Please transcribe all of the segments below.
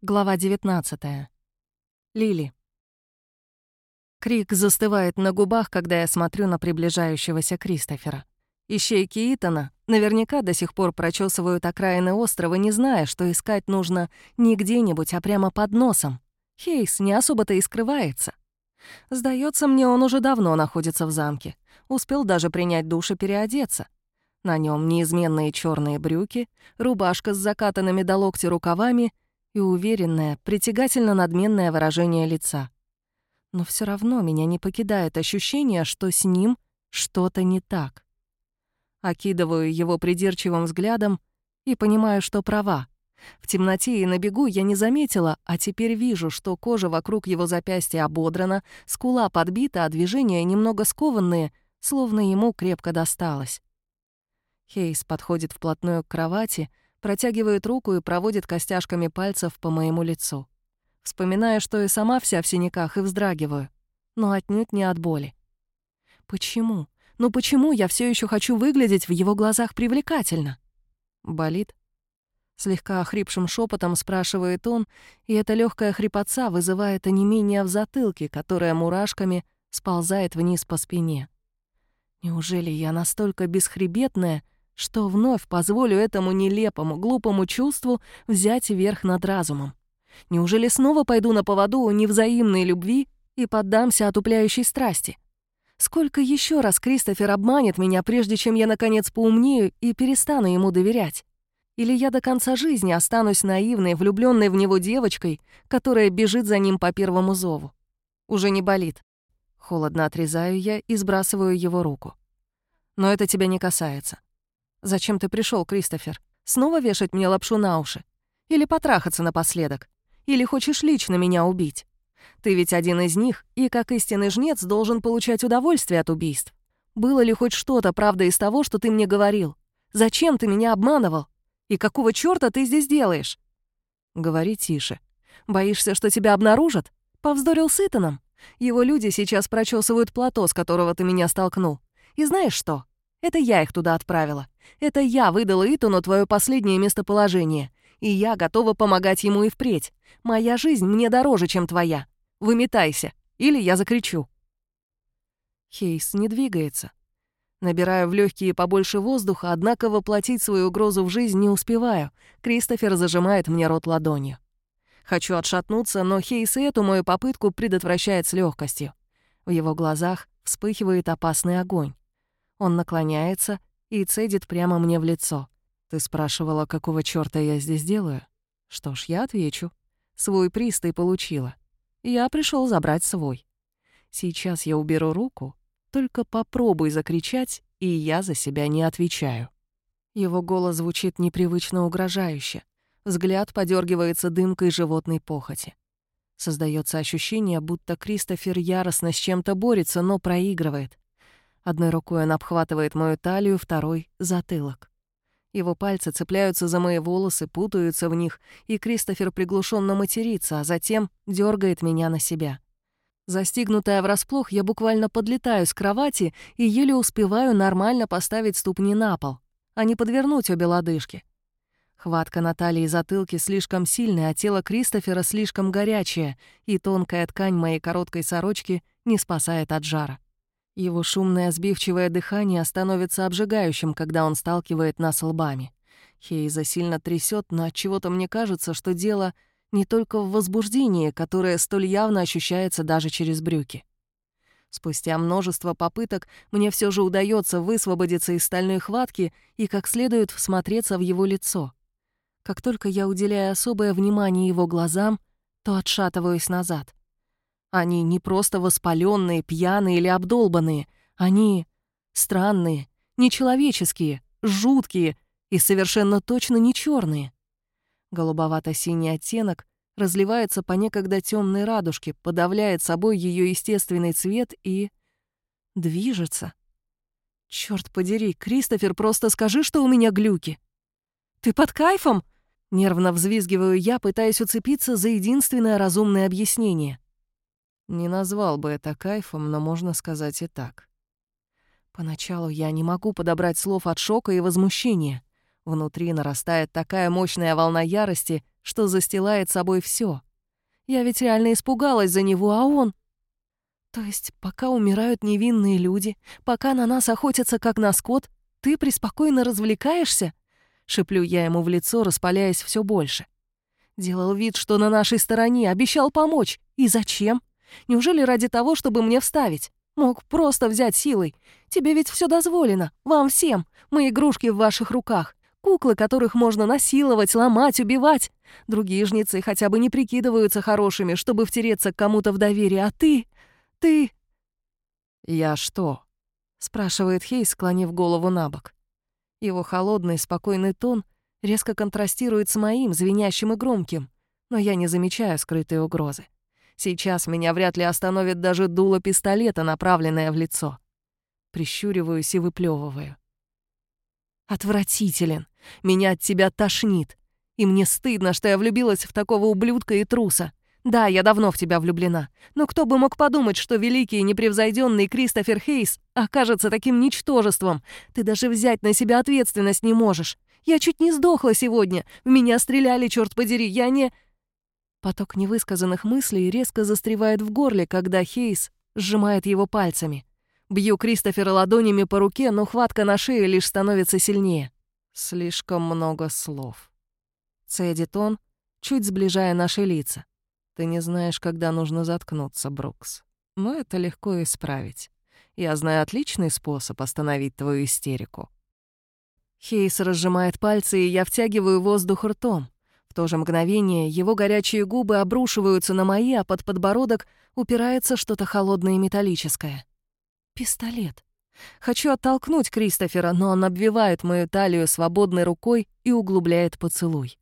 Глава 19. Лили. Крик застывает на губах, когда я смотрю на приближающегося Кристофера. Ищейки Итана наверняка до сих пор прочесывают окраины острова, не зная, что искать нужно не где-нибудь, а прямо под носом. Хейс не особо-то и скрывается. Сдается мне, он уже давно находится в замке. Успел даже принять душ и переодеться. На нем неизменные черные брюки, рубашка с закатанными до локтя рукавами — и уверенное, притягательно надменное выражение лица. Но все равно меня не покидает ощущение, что с ним что-то не так. Окидываю его придирчивым взглядом и понимаю, что права. В темноте и на бегу я не заметила, а теперь вижу, что кожа вокруг его запястья ободрана, скула подбита, а движения немного скованные, словно ему крепко досталось. Хейс подходит вплотную к кровати, протягивает руку и проводит костяшками пальцев по моему лицу. Вспоминая, что и сама вся в синяках, и вздрагиваю, но отнюдь не от боли. Почему? Ну почему я все еще хочу выглядеть в его глазах привлекательно? Болит? Слегка охрипшим шепотом спрашивает он, и эта легкая хрипотца вызывает онемение в затылке, которое мурашками сползает вниз по спине. Неужели я настолько бесхребетная, что вновь позволю этому нелепому, глупому чувству взять верх над разумом. Неужели снова пойду на поводу у невзаимной любви и поддамся отупляющей страсти? Сколько еще раз Кристофер обманет меня, прежде чем я, наконец, поумнею и перестану ему доверять? Или я до конца жизни останусь наивной, влюбленной в него девочкой, которая бежит за ним по первому зову? Уже не болит. Холодно отрезаю я и сбрасываю его руку. Но это тебя не касается. «Зачем ты пришел, Кристофер? Снова вешать мне лапшу на уши? Или потрахаться напоследок? Или хочешь лично меня убить? Ты ведь один из них, и как истинный жнец должен получать удовольствие от убийств. Было ли хоть что-то правда из того, что ты мне говорил? Зачем ты меня обманывал? И какого чёрта ты здесь делаешь?» «Говори тише. Боишься, что тебя обнаружат? Повздорил с Итаном? Его люди сейчас прочесывают плато, с которого ты меня столкнул. И знаешь что? Это я их туда отправила. Это я выдала Итану твое последнее местоположение. И я готова помогать ему и впредь. Моя жизнь мне дороже, чем твоя. Выметайся, или я закричу». Хейс не двигается. Набираю в легкие побольше воздуха, однако воплотить свою угрозу в жизнь не успеваю. Кристофер зажимает мне рот ладонью. Хочу отшатнуться, но Хейс и эту мою попытку предотвращает с легкостью. В его глазах вспыхивает опасный огонь. Он наклоняется и цедит прямо мне в лицо. «Ты спрашивала, какого чёрта я здесь делаю?» «Что ж, я отвечу. Свой приз ты получила. Я пришёл забрать свой. Сейчас я уберу руку, только попробуй закричать, и я за себя не отвечаю». Его голос звучит непривычно угрожающе. Взгляд подергивается дымкой животной похоти. Создается ощущение, будто Кристофер яростно с чем-то борется, но проигрывает. Одной рукой он обхватывает мою талию, второй — затылок. Его пальцы цепляются за мои волосы, путаются в них, и Кристофер приглушенно матерится, а затем дергает меня на себя. Застигнутая врасплох, я буквально подлетаю с кровати и еле успеваю нормально поставить ступни на пол, а не подвернуть обе лодыжки. Хватка на талии и затылке слишком сильная, а тело Кристофера слишком горячее, и тонкая ткань моей короткой сорочки не спасает от жара. Его шумное сбивчивое дыхание становится обжигающим, когда он сталкивает нас лбами. Хейза сильно трясет, но от чего то мне кажется, что дело не только в возбуждении, которое столь явно ощущается даже через брюки. Спустя множество попыток мне все же удается высвободиться из стальной хватки и как следует всмотреться в его лицо. Как только я уделяю особое внимание его глазам, то отшатываюсь назад. Они не просто воспаленные, пьяные или обдолбанные. Они странные, нечеловеческие, жуткие и совершенно точно не черные. Голубовато-синий оттенок разливается по некогда темной радужке, подавляет собой ее естественный цвет и... движется. Черт подери, Кристофер, просто скажи, что у меня глюки. Ты под кайфом? Нервно взвизгиваю я, пытаясь уцепиться за единственное разумное объяснение — не назвал бы это кайфом, но можно сказать и так. Поначалу я не могу подобрать слов от шока и возмущения. Внутри нарастает такая мощная волна ярости, что застилает собой все. Я ведь реально испугалась за него, а он... То есть, пока умирают невинные люди, пока на нас охотятся как на скот, ты преспокойно развлекаешься? Шеплю я ему в лицо, распаляясь все больше. Делал вид, что на нашей стороне, обещал помочь. И зачем? Неужели ради того, чтобы мне вставить? Мог просто взять силой. Тебе ведь все дозволено. Вам всем. Мы игрушки в ваших руках. Куклы, которых можно насиловать, ломать, убивать. Другие жнецы хотя бы не прикидываются хорошими, чтобы втереться к кому-то в доверие. А ты... ты... «Я что?» — спрашивает Хей, склонив голову на бок. Его холодный, спокойный тон резко контрастирует с моим, звенящим и громким, но я не замечаю скрытой угрозы. Сейчас меня вряд ли остановит даже дуло пистолета, направленное в лицо. Прищуриваюсь и выплевываю. Отвратителен. Меня от тебя тошнит. И мне стыдно, что я влюбилась в такого ублюдка и труса. Да, я давно в тебя влюблена. Но кто бы мог подумать, что великий и непревзойденный Кристофер Хейс окажется таким ничтожеством? Ты даже взять на себя ответственность не можешь. Я чуть не сдохла сегодня. В меня стреляли, черт подери. Я не... Поток невысказанных мыслей резко застревает в горле, когда Хейс сжимает его пальцами. Бью Кристофера ладонями по руке, но хватка на шее лишь становится сильнее. Слишком много слов. Цедит он, чуть сближая наши лица. Ты не знаешь, когда нужно заткнуться, Брукс. Но это легко исправить. Я знаю отличный способ остановить твою истерику. Хейс разжимает пальцы, и я втягиваю воздух ртом то же мгновение его горячие губы обрушиваются на мои, а под подбородок упирается что-то холодное и металлическое. Пистолет. Хочу оттолкнуть Кристофера, но он обвивает мою талию свободной рукой и углубляет поцелуй.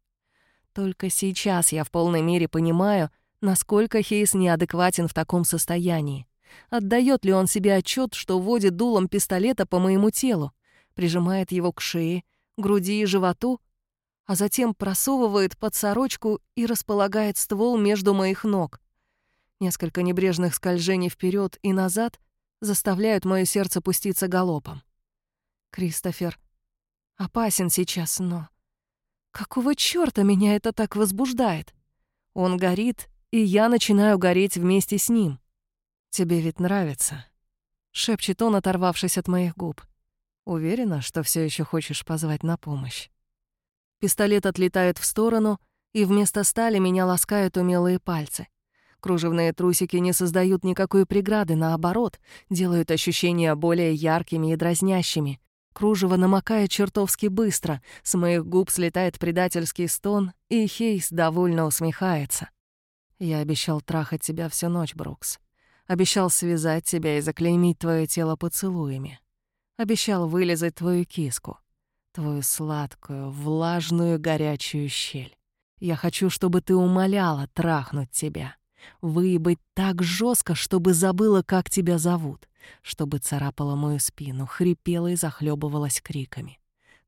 Только сейчас я в полной мере понимаю, насколько Хейс неадекватен в таком состоянии. Отдает ли он себе отчет, что водит дулом пистолета по моему телу, прижимает его к шее, груди и животу, а затем просовывает под сорочку и располагает ствол между моих ног. Несколько небрежных скольжений вперед и назад заставляют мое сердце пуститься галопом. Кристофер опасен сейчас, но... Какого чёрта меня это так возбуждает? Он горит, и я начинаю гореть вместе с ним. «Тебе ведь нравится», — шепчет он, оторвавшись от моих губ. «Уверена, что все еще хочешь позвать на помощь?» Пистолет отлетает в сторону, и вместо стали меня ласкают умелые пальцы. Кружевные трусики не создают никакой преграды, наоборот, делают ощущения более яркими и дразнящими. Кружево намокает чертовски быстро, с моих губ слетает предательский стон, и Хейс довольно усмехается. «Я обещал трахать тебя всю ночь, Брукс. Обещал связать тебя и заклеймить твое тело поцелуями. Обещал вылезать твою киску твою сладкую, влажную, горячую щель. Я хочу, чтобы ты умоляла трахнуть тебя. Выебать так жестко, чтобы забыла, как тебя зовут, чтобы царапала мою спину, хрипела и захлебывалась криками.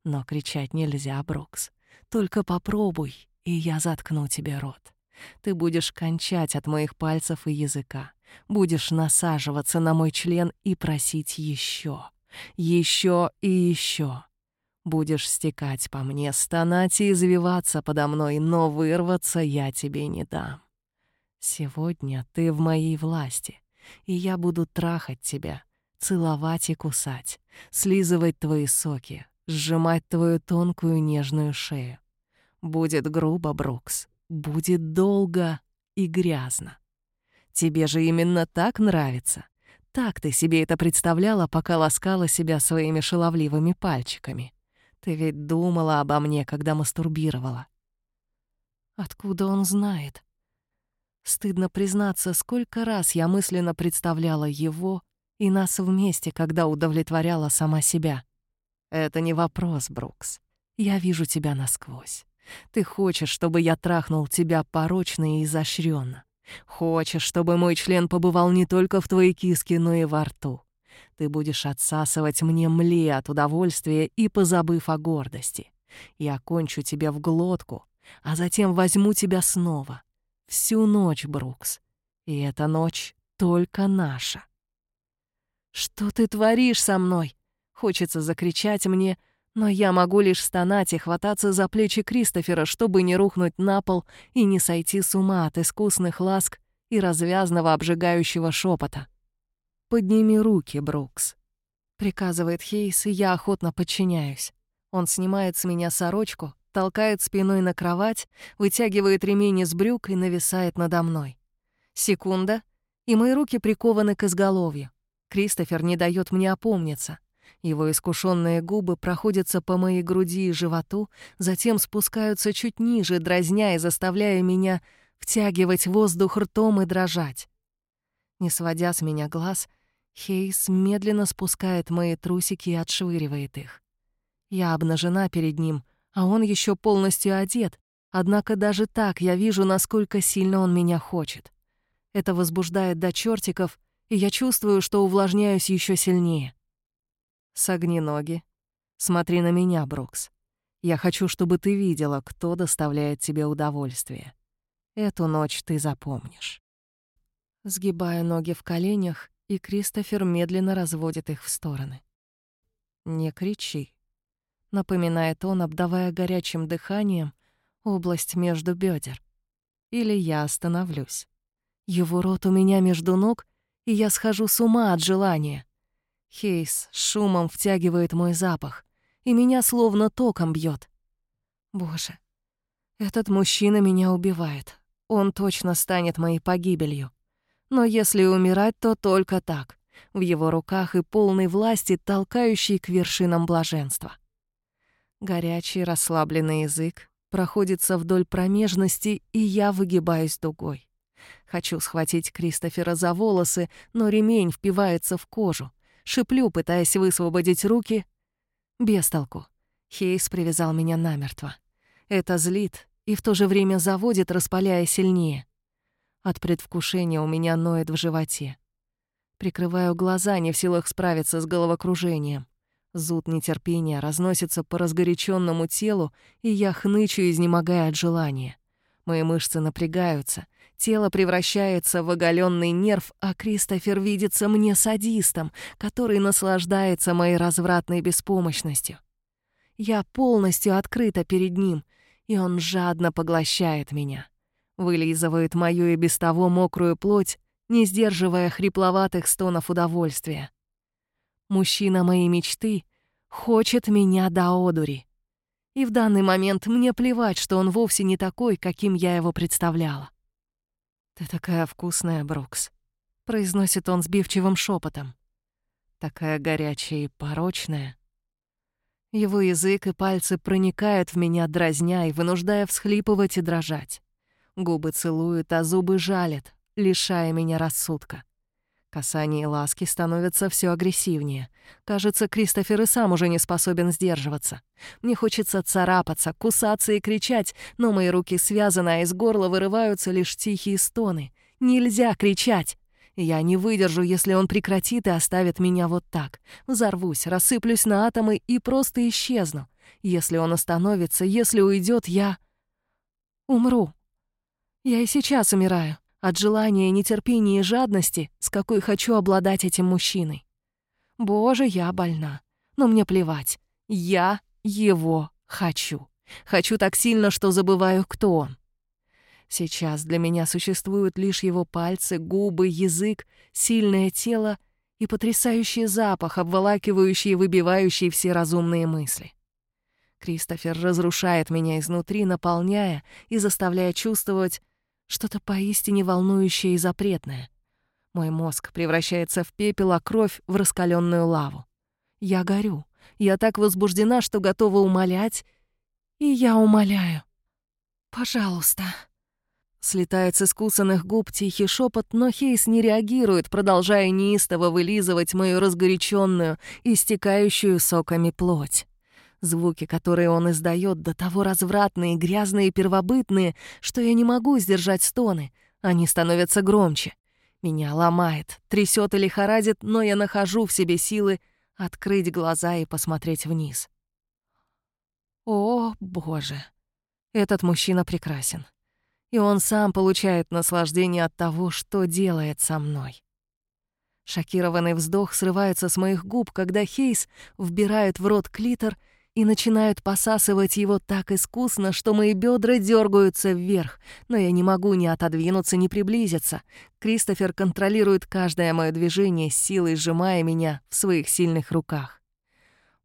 Но кричать нельзя, Брукс. Только попробуй, и я заткну тебе рот. Ты будешь кончать от моих пальцев и языка. Будешь насаживаться на мой член и просить еще, еще и еще. Будешь стекать по мне, стонать и извиваться подо мной, но вырваться я тебе не дам. Сегодня ты в моей власти, и я буду трахать тебя, целовать и кусать, слизывать твои соки, сжимать твою тонкую нежную шею. Будет грубо, Брукс, будет долго и грязно. Тебе же именно так нравится. Так ты себе это представляла, пока ласкала себя своими шаловливыми пальчиками. Ты ведь думала обо мне, когда мастурбировала. Откуда он знает? Стыдно признаться, сколько раз я мысленно представляла его и нас вместе, когда удовлетворяла сама себя. Это не вопрос, Брукс. Я вижу тебя насквозь. Ты хочешь, чтобы я трахнул тебя порочно и изощренно. Хочешь, чтобы мой член побывал не только в твоей киске, но и во рту. Ты будешь отсасывать мне мли от удовольствия и позабыв о гордости. Я кончу тебе в глотку, а затем возьму тебя снова. Всю ночь, Брукс. И эта ночь только наша. «Что ты творишь со мной?» Хочется закричать мне, Но я могу лишь стонать и хвататься за плечи Кристофера, чтобы не рухнуть на пол и не сойти с ума от искусных ласк и развязного обжигающего шепота. «Подними руки, Брукс», — приказывает Хейс, и я охотно подчиняюсь. Он снимает с меня сорочку, толкает спиной на кровать, вытягивает ремень из брюк и нависает надо мной. Секунда, и мои руки прикованы к изголовью. Кристофер не дает мне опомниться. Его искушенные губы проходятся по моей груди и животу, затем спускаются чуть ниже, дразня и заставляя меня втягивать воздух ртом и дрожать. Не сводя с меня глаз, Хейс медленно спускает мои трусики и отшвыривает их. Я обнажена перед ним, а он еще полностью одет, однако даже так я вижу, насколько сильно он меня хочет. Это возбуждает до чертиков, и я чувствую, что увлажняюсь еще сильнее. Согни ноги. Смотри на меня, Брукс. Я хочу, чтобы ты видела, кто доставляет тебе удовольствие. Эту ночь ты запомнишь. Сгибаю ноги в коленях, и Кристофер медленно разводит их в стороны. «Не кричи», — напоминает он, обдавая горячим дыханием область между бедер. «Или я остановлюсь. Его рот у меня между ног, и я схожу с ума от желания. Хейс шумом втягивает мой запах, и меня словно током бьет. Боже, этот мужчина меня убивает. Он точно станет моей погибелью. Но если умирать, то только так, в его руках и полной власти, толкающей к вершинам блаженства. Горячий расслабленный язык проходится вдоль промежности, и я выгибаюсь дугой. Хочу схватить Кристофера за волосы, но ремень впивается в кожу. Шиплю, пытаясь высвободить руки. Без толку. Хейс привязал меня намертво. Это злит и в то же время заводит, распаляя сильнее. От предвкушения у меня ноет в животе. Прикрываю глаза, не в силах справиться с головокружением. Зуд нетерпения разносится по разгоряченному телу, и я хнычу, изнемогая от желания. Мои мышцы напрягаются, тело превращается в оголенный нерв, а Кристофер видится мне садистом, который наслаждается моей развратной беспомощностью. Я полностью открыта перед ним, и он жадно поглощает меня. Вылизывает мою и без того мокрую плоть, не сдерживая хрипловатых стонов удовольствия. Мужчина моей мечты хочет меня до одури. И в данный момент мне плевать, что он вовсе не такой, каким я его представляла. «Ты такая вкусная, Брукс», — произносит он сбивчивым шепотом. «Такая горячая и порочная». Его язык и пальцы проникают в меня, дразня и вынуждая всхлипывать и дрожать. Губы целуют, а зубы жалят, лишая меня рассудка. Касания и ласки становятся все агрессивнее. Кажется, Кристофер и сам уже не способен сдерживаться. Мне хочется царапаться, кусаться и кричать, но мои руки связаны, а из горла вырываются лишь тихие стоны. Нельзя кричать! Я не выдержу, если он прекратит и оставит меня вот так. Взорвусь, рассыплюсь на атомы и просто исчезну. Если он остановится, если уйдет, я... умру. Я и сейчас умираю от желания, нетерпения и жадности, с какой хочу обладать этим мужчиной. Боже, я больна. Но мне плевать. Я его хочу. Хочу так сильно, что забываю, кто он. Сейчас для меня существуют лишь его пальцы, губы, язык, сильное тело и потрясающий запах, обволакивающий и выбивающий все разумные мысли. Кристофер разрушает меня изнутри, наполняя и заставляя чувствовать что-то поистине волнующее и запретное. Мой мозг превращается в пепел, а кровь — в раскаленную лаву. Я горю. Я так возбуждена, что готова умолять. И я умоляю. «Пожалуйста». Слетает с искусанных губ тихий шепот, но Хейс не реагирует, продолжая неистово вылизывать мою разгоряченную, истекающую соками плоть. Звуки, которые он издает, до того развратные, грязные и первобытные, что я не могу сдержать стоны. Они становятся громче. Меня ломает, трясет и лихорадит, но я нахожу в себе силы открыть глаза и посмотреть вниз. О, боже! Этот мужчина прекрасен. И он сам получает наслаждение от того, что делает со мной. Шокированный вздох срывается с моих губ, когда Хейс вбирает в рот клитор — и начинают посасывать его так искусно, что мои бедра дергаются вверх, но я не могу ни отодвинуться, ни приблизиться. Кристофер контролирует каждое мое движение, силой сжимая меня в своих сильных руках.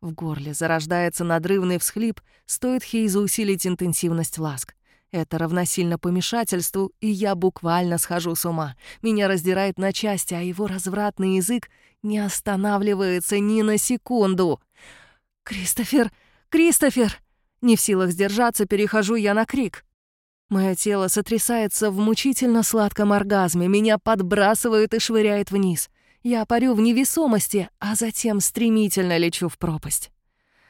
В горле зарождается надрывный всхлип, стоит Хейзу усилить интенсивность ласк. Это равносильно помешательству, и я буквально схожу с ума. Меня раздирает на части, а его развратный язык не останавливается ни на секунду. «Кристофер! Кристофер!» Не в силах сдержаться, перехожу я на крик. Мое тело сотрясается в мучительно сладком оргазме, меня подбрасывает и швыряет вниз. Я парю в невесомости, а затем стремительно лечу в пропасть.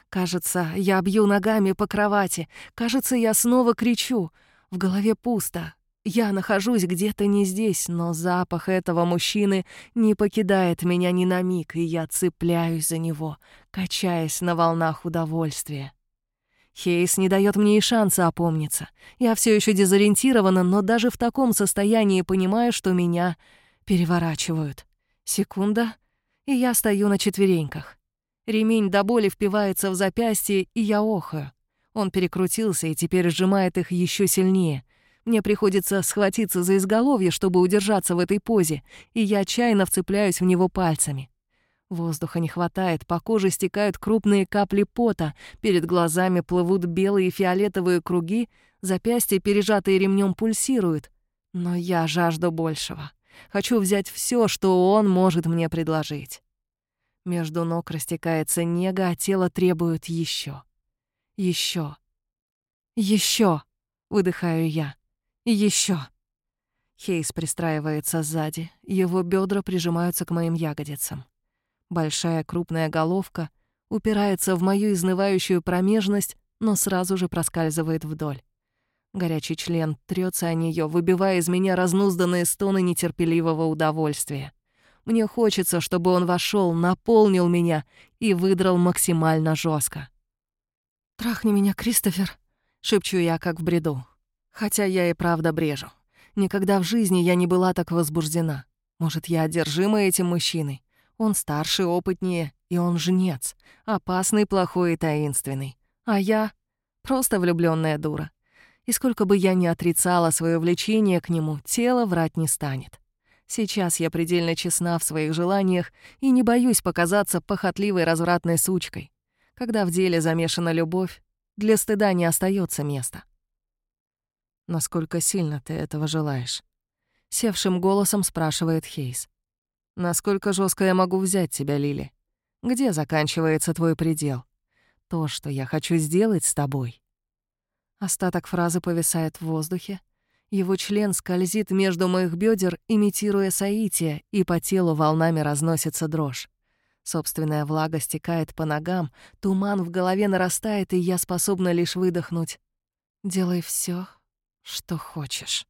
Кажется, я бью ногами по кровати. Кажется, я снова кричу. В голове пусто. Я нахожусь где-то не здесь, но запах этого мужчины не покидает меня ни на миг, и я цепляюсь за него, качаясь на волнах удовольствия. Хейс не дает мне и шанса опомниться. Я все еще дезориентирована, но даже в таком состоянии понимаю, что меня переворачивают. Секунда, и я стою на четвереньках. Ремень до боли впивается в запястье, и я охаю. Он перекрутился и теперь сжимает их еще сильнее. Мне приходится схватиться за изголовье, чтобы удержаться в этой позе, и я отчаянно вцепляюсь в него пальцами. Воздуха не хватает, по коже стекают крупные капли пота, перед глазами плывут белые и фиолетовые круги, запястья, пережатые ремнем, пульсируют. Но я жажду большего. Хочу взять все, что он может мне предложить. Между ног растекается нега, а тело требует еще, еще, еще. выдыхаю я. Еще. Хейс пристраивается сзади, его бедра прижимаются к моим ягодицам. Большая крупная головка упирается в мою изнывающую промежность, но сразу же проскальзывает вдоль. Горячий член трется о нее, выбивая из меня разнузданные стоны нетерпеливого удовольствия. Мне хочется, чтобы он вошел, наполнил меня и выдрал максимально жестко. «Трахни меня, Кристофер», — шепчу я, как в бреду. Хотя я и правда брежу. Никогда в жизни я не была так возбуждена. Может, я одержима этим мужчиной? Он старше, опытнее, и он жнец. Опасный, плохой и таинственный. А я — просто влюбленная дура. И сколько бы я ни отрицала свое влечение к нему, тело врать не станет. Сейчас я предельно честна в своих желаниях и не боюсь показаться похотливой развратной сучкой. Когда в деле замешана любовь, для стыда не остается места. Насколько сильно ты этого желаешь? Севшим голосом спрашивает Хейс. Насколько жестко я могу взять тебя, Лили? Где заканчивается твой предел? То, что я хочу сделать с тобой. Остаток фразы повисает в воздухе, его член скользит между моих бедер, имитируя соитие, и по телу волнами разносится дрожь. Собственная влага стекает по ногам, туман в голове нарастает, и я способна лишь выдохнуть. «Делай все, что хочешь».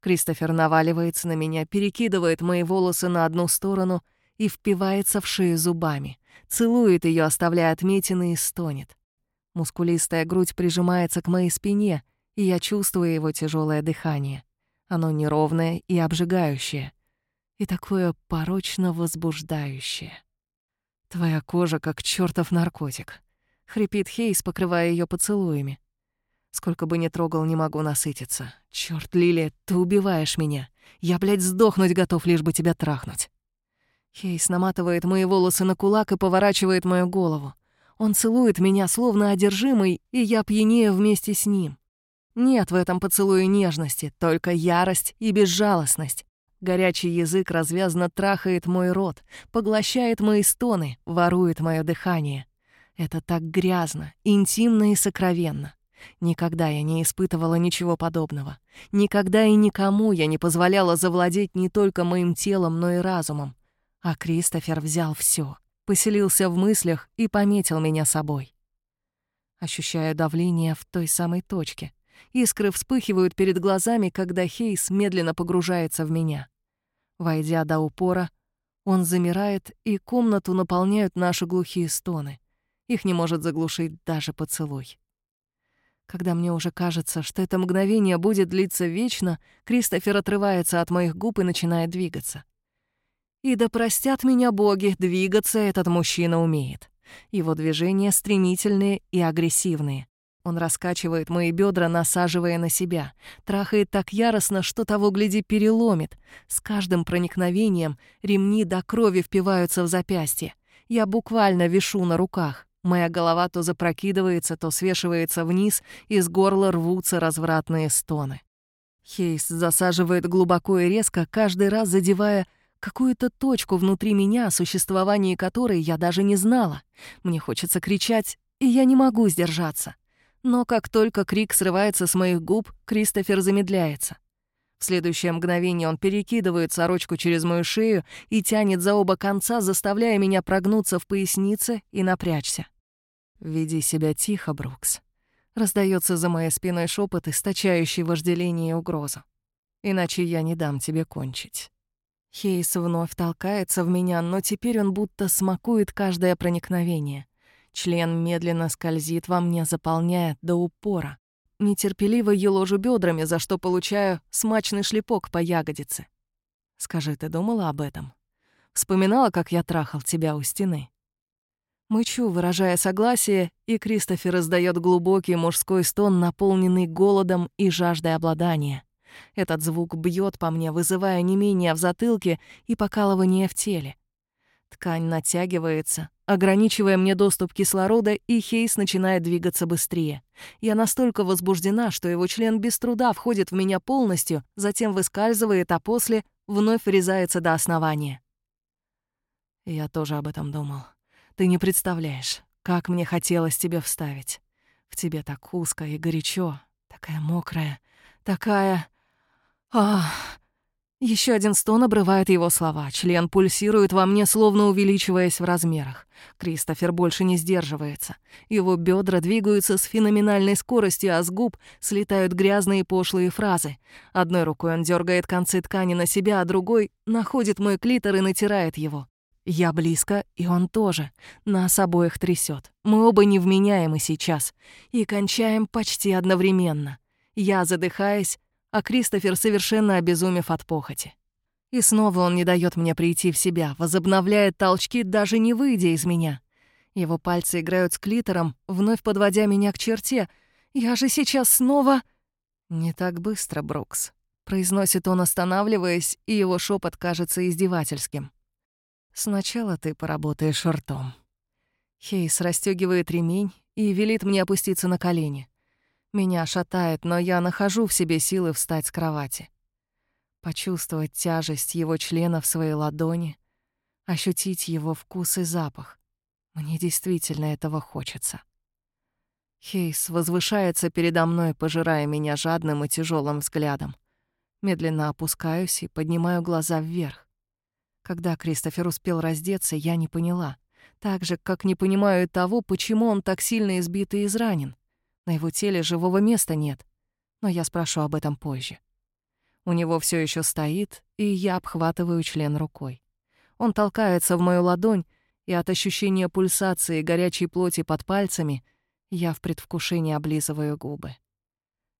Кристофер наваливается на меня, перекидывает мои волосы на одну сторону и впивается в шею зубами, целует ее, оставляя отметины, и стонет. Мускулистая грудь прижимается к моей спине, и я чувствую его тяжелое дыхание. Оно неровное и обжигающее, и такое порочно возбуждающее. Твоя кожа как чертов наркотик. Хрипит Хейс, покрывая ее поцелуями. Сколько бы ни трогал, не могу насытиться. Черт, Лили, ты убиваешь меня. Я, блядь, сдохнуть готов, лишь бы тебя трахнуть. Хейс наматывает мои волосы на кулак и поворачивает мою голову. Он целует меня, словно одержимый, и я пьянею вместе с ним. Нет в этом поцелуе нежности, только ярость и безжалостность. Горячий язык развязно трахает мой рот, поглощает мои стоны, ворует мое дыхание. Это так грязно, интимно и сокровенно. Никогда я не испытывала ничего подобного. Никогда и никому я не позволяла завладеть не только моим телом, но и разумом. А Кристофер взял все, поселился в мыслях и пометил меня собой. Ощущаю давление в той самой точке — Искры вспыхивают перед глазами, когда Хейс медленно погружается в меня. Войдя до упора, он замирает, и комнату наполняют наши глухие стоны. Их не может заглушить даже поцелуй. Когда мне уже кажется, что это мгновение будет длиться вечно, Кристофер отрывается от моих губ и начинает двигаться. И да простят меня боги, двигаться этот мужчина умеет. Его движения стремительные и агрессивные. Он раскачивает мои бедра, насаживая на себя. Трахает так яростно, что того, гляди, переломит. С каждым проникновением ремни до крови впиваются в запястье. Я буквально вишу на руках. Моя голова то запрокидывается, то свешивается вниз, из горла рвутся развратные стоны. Хейс засаживает глубоко и резко, каждый раз задевая какую-то точку внутри меня, о существовании которой я даже не знала. Мне хочется кричать, и я не могу сдержаться. Но как только крик срывается с моих губ, Кристофер замедляется. В следующее мгновение он перекидывает сорочку через мою шею и тянет за оба конца, заставляя меня прогнуться в пояснице и напрячься. «Веди себя тихо, Брукс», — раздается за моей спиной шепот, источающий вожделение и угрозу. «Иначе я не дам тебе кончить». Хейс вновь толкается в меня, но теперь он будто смакует каждое проникновение. Член медленно скользит во мне, заполняя до упора. Нетерпеливо еложу бедрами, за что получаю смачный шлепок по ягодице. Скажи, ты думала об этом? Вспоминала, как я трахал тебя у стены? Мычу, выражая согласие, и Кристофер издает глубокий мужской стон, наполненный голодом и жаждой обладания. Этот звук бьет по мне, вызывая не менее в затылке и покалывание в теле. Ткань натягивается, ограничивая мне доступ кислорода, и Хейс начинает двигаться быстрее. Я настолько возбуждена, что его член без труда входит в меня полностью, затем выскальзывает, а после вновь врезается до основания. Я тоже об этом думал. Ты не представляешь, как мне хотелось тебе вставить. В тебе так узко и горячо, такая мокрая, такая... Ах... Еще один стон обрывает его слова. Член пульсирует во мне, словно увеличиваясь в размерах. Кристофер больше не сдерживается. Его бедра двигаются с феноменальной скоростью, а с губ слетают грязные пошлые фразы. Одной рукой он дергает концы ткани на себя, а другой находит мой клитор и натирает его. Я близко, и он тоже. Нас обоих трясет. Мы оба невменяемы сейчас. И кончаем почти одновременно. Я, задыхаясь, а Кристофер совершенно обезумев от похоти. И снова он не дает мне прийти в себя, возобновляет толчки, даже не выйдя из меня. Его пальцы играют с клитором, вновь подводя меня к черте. Я же сейчас снова... «Не так быстро, Брукс», — произносит он, останавливаясь, и его шепот кажется издевательским. «Сначала ты поработаешь ртом». Хейс расстегивает ремень и велит мне опуститься на колени. Меня шатает, но я нахожу в себе силы встать с кровати. Почувствовать тяжесть его члена в своей ладони, ощутить его вкус и запах. Мне действительно этого хочется. Хейс возвышается передо мной, пожирая меня жадным и тяжелым взглядом. Медленно опускаюсь и поднимаю глаза вверх. Когда Кристофер успел раздеться, я не поняла. Так же, как не понимаю того, почему он так сильно избит и изранен. На его теле живого места нет. Но я спрошу об этом позже. У него все еще стоит, и я обхватываю член рукой. Он толкается в мою ладонь, и от ощущения пульсации горячей плоти под пальцами я в предвкушении облизываю губы.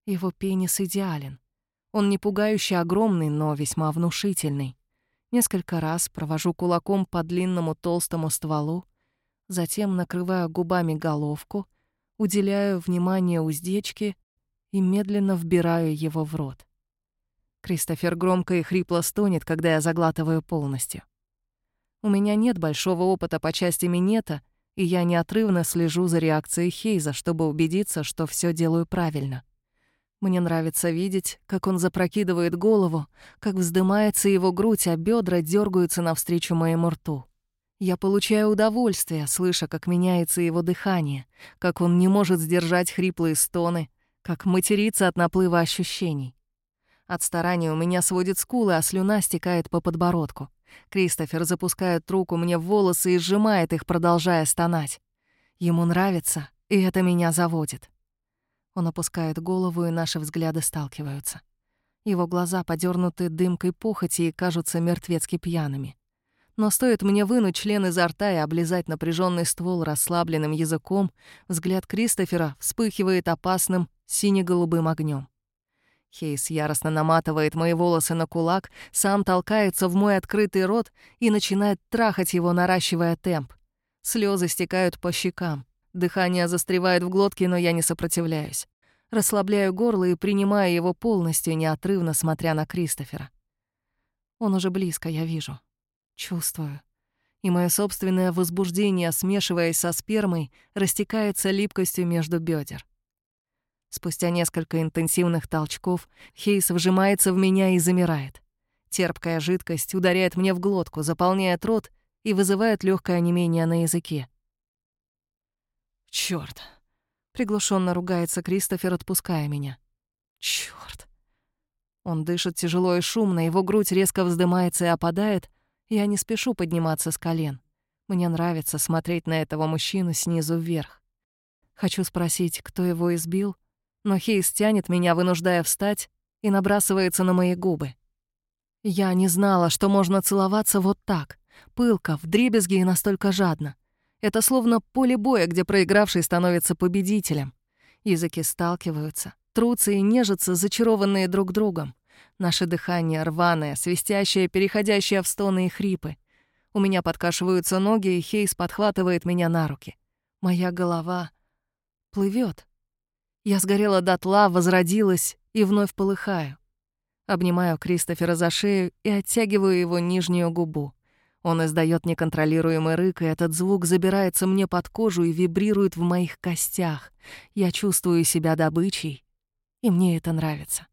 Его пенис идеален. Он не пугающе огромный, но весьма внушительный. Несколько раз провожу кулаком по длинному толстому стволу, затем накрываю губами головку — уделяю внимание уздечке и медленно вбираю его в рот. Кристофер громко и хрипло стонет, когда я заглатываю полностью. У меня нет большого опыта по части минета, и я неотрывно слежу за реакцией Хейза, чтобы убедиться, что все делаю правильно. Мне нравится видеть, как он запрокидывает голову, как вздымается его грудь, а бедра дергаются навстречу моему рту. Я получаю удовольствие, слыша, как меняется его дыхание, как он не может сдержать хриплые стоны, как матерится от наплыва ощущений. От старания у меня сводит скулы, а слюна стекает по подбородку. Кристофер запускает руку мне в волосы и сжимает их, продолжая стонать. Ему нравится, и это меня заводит. Он опускает голову, и наши взгляды сталкиваются. Его глаза подернуты дымкой похоти и кажутся мертвецки пьяными. Но стоит мне вынуть член изо рта и облизать напряженный ствол расслабленным языком, взгляд Кристофера вспыхивает опасным сине-голубым огнем. Хейс яростно наматывает мои волосы на кулак, сам толкается в мой открытый рот и начинает трахать его, наращивая темп. Слезы стекают по щекам. Дыхание застревает в глотке, но я не сопротивляюсь. Расслабляю горло и принимаю его полностью, неотрывно смотря на Кристофера. Он уже близко, я вижу. Чувствую. И мое собственное возбуждение, смешиваясь со спермой, растекается липкостью между бедер. Спустя несколько интенсивных толчков Хейс вжимается в меня и замирает. Терпкая жидкость ударяет мне в глотку, заполняет рот и вызывает легкое онемение на языке. Черт! Приглушенно ругается Кристофер, отпуская меня. Черт! Он дышит тяжело и шумно, его грудь резко вздымается и опадает. Я не спешу подниматься с колен. Мне нравится смотреть на этого мужчину снизу вверх. Хочу спросить, кто его избил, но Хейс тянет меня, вынуждая встать, и набрасывается на мои губы. Я не знала, что можно целоваться вот так, пылко, вдребезги и настолько жадно. Это словно поле боя, где проигравший становится победителем. Языки сталкиваются, трутся и нежатся, зачарованные друг другом. Наше дыхание рваное, свистящее, переходящее в стоны и хрипы. У меня подкашиваются ноги, и Хейс подхватывает меня на руки. Моя голова плывет. Я сгорела дотла, возродилась и вновь полыхаю. Обнимаю Кристофера за шею и оттягиваю его нижнюю губу. Он издает неконтролируемый рык, и этот звук забирается мне под кожу и вибрирует в моих костях. Я чувствую себя добычей, и мне это нравится.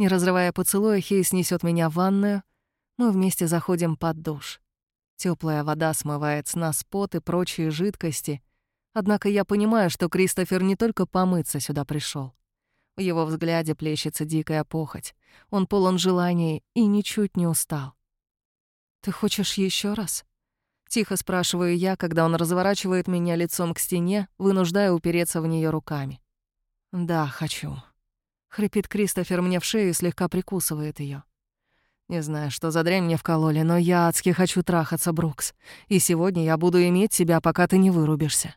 Не разрывая поцелуя, Хейс несет меня в ванную. Мы вместе заходим под душ. Теплая вода смывает с нас пот и прочие жидкости. Однако я понимаю, что Кристофер не только помыться сюда пришел. В его взгляде плещется дикая похоть. Он полон желаний и ничуть не устал. «Ты хочешь еще раз?» Тихо спрашиваю я, когда он разворачивает меня лицом к стене, вынуждая упереться в нее руками. «Да, хочу». Хрипит Кристофер мне в шею и слегка прикусывает ее. Не знаю, что за дрянь мне вкололи, но я адски хочу трахаться, Брукс. И сегодня я буду иметь тебя, пока ты не вырубишься.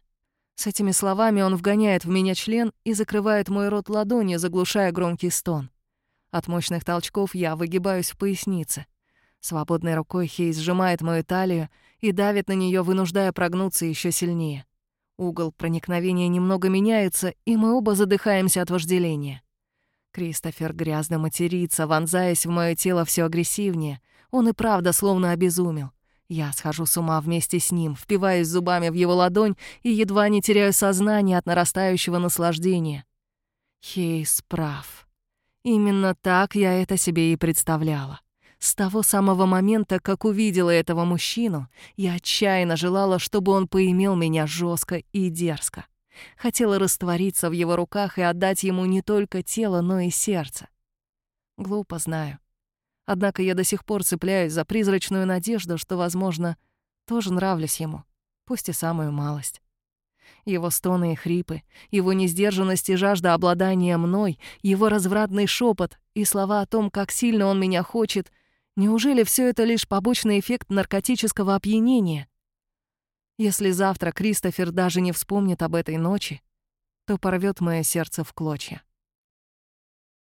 С этими словами он вгоняет в меня член и закрывает мой рот ладонью, заглушая громкий стон. От мощных толчков я выгибаюсь в пояснице. Свободной рукой Хейс сжимает мою талию и давит на нее, вынуждая прогнуться еще сильнее. Угол проникновения немного меняется, и мы оба задыхаемся от вожделения. Кристофер грязно матерится, вонзаясь в мое тело все агрессивнее. Он и правда словно обезумел. Я схожу с ума вместе с ним, впиваюсь зубами в его ладонь и едва не теряю сознание от нарастающего наслаждения. Хейс прав. Именно так я это себе и представляла. С того самого момента, как увидела этого мужчину, я отчаянно желала, чтобы он поимел меня жестко и дерзко. Хотела раствориться в его руках и отдать ему не только тело, но и сердце. Глупо, знаю. Однако я до сих пор цепляюсь за призрачную надежду, что, возможно, тоже нравлюсь ему, пусть и самую малость. Его стоны и хрипы, его несдержанность и жажда обладания мной, его развратный шепот и слова о том, как сильно он меня хочет — Неужели все это лишь побочный эффект наркотического опьянения? Если завтра Кристофер даже не вспомнит об этой ночи, то порвет мое сердце в клочья.